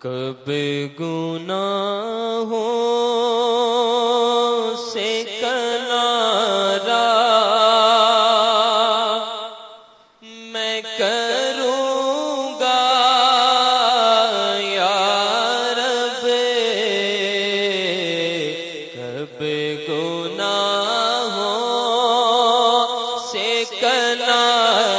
کب گنا ہو سے کنارا میں کروں گا یا رب کب گنا ہو سے کنارا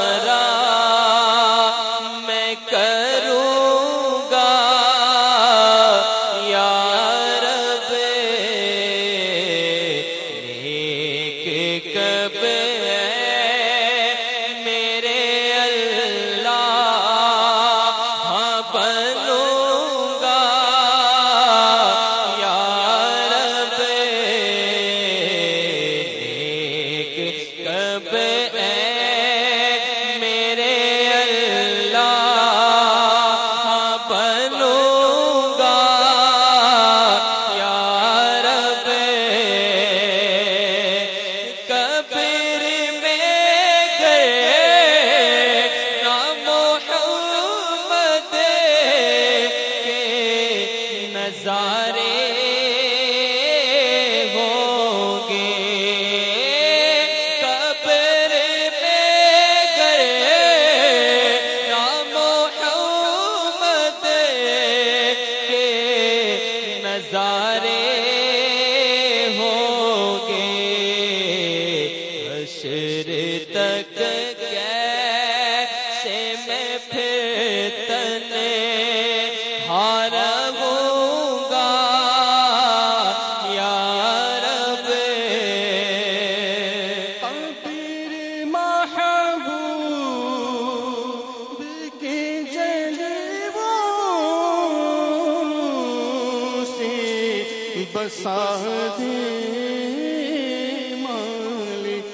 بسا دے مالک۔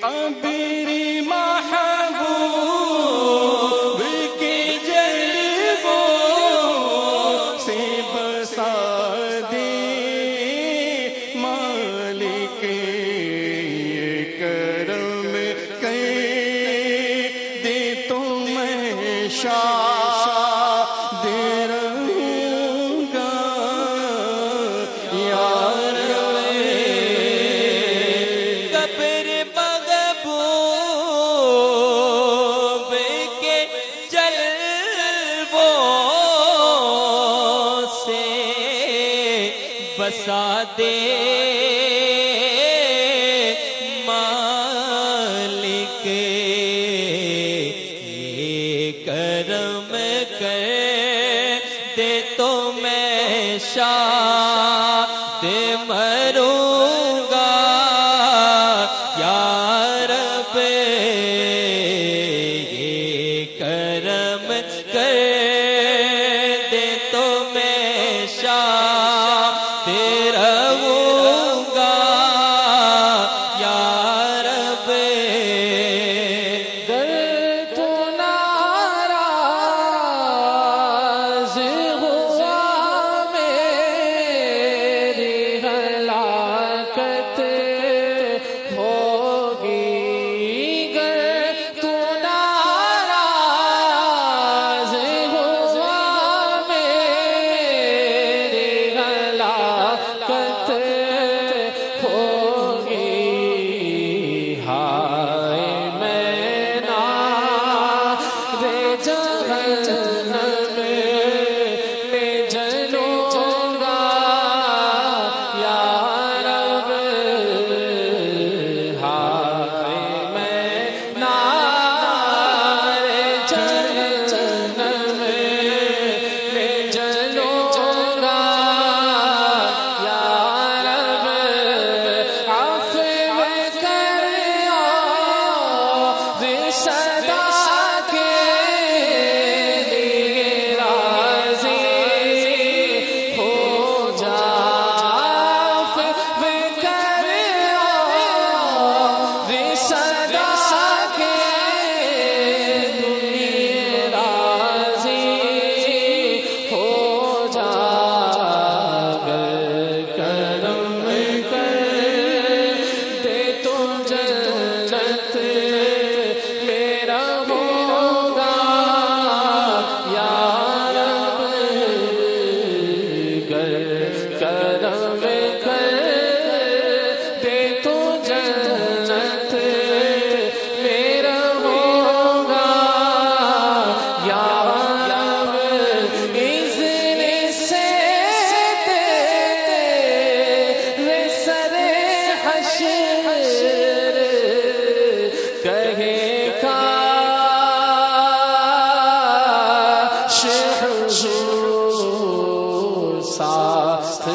قبر محبوب کے جلووں سے بسا دے مالک کرم کر دے تو میں شاہ۔ بسا دے مالک یہ کرم کر دے تو میں دے مروں ساتھ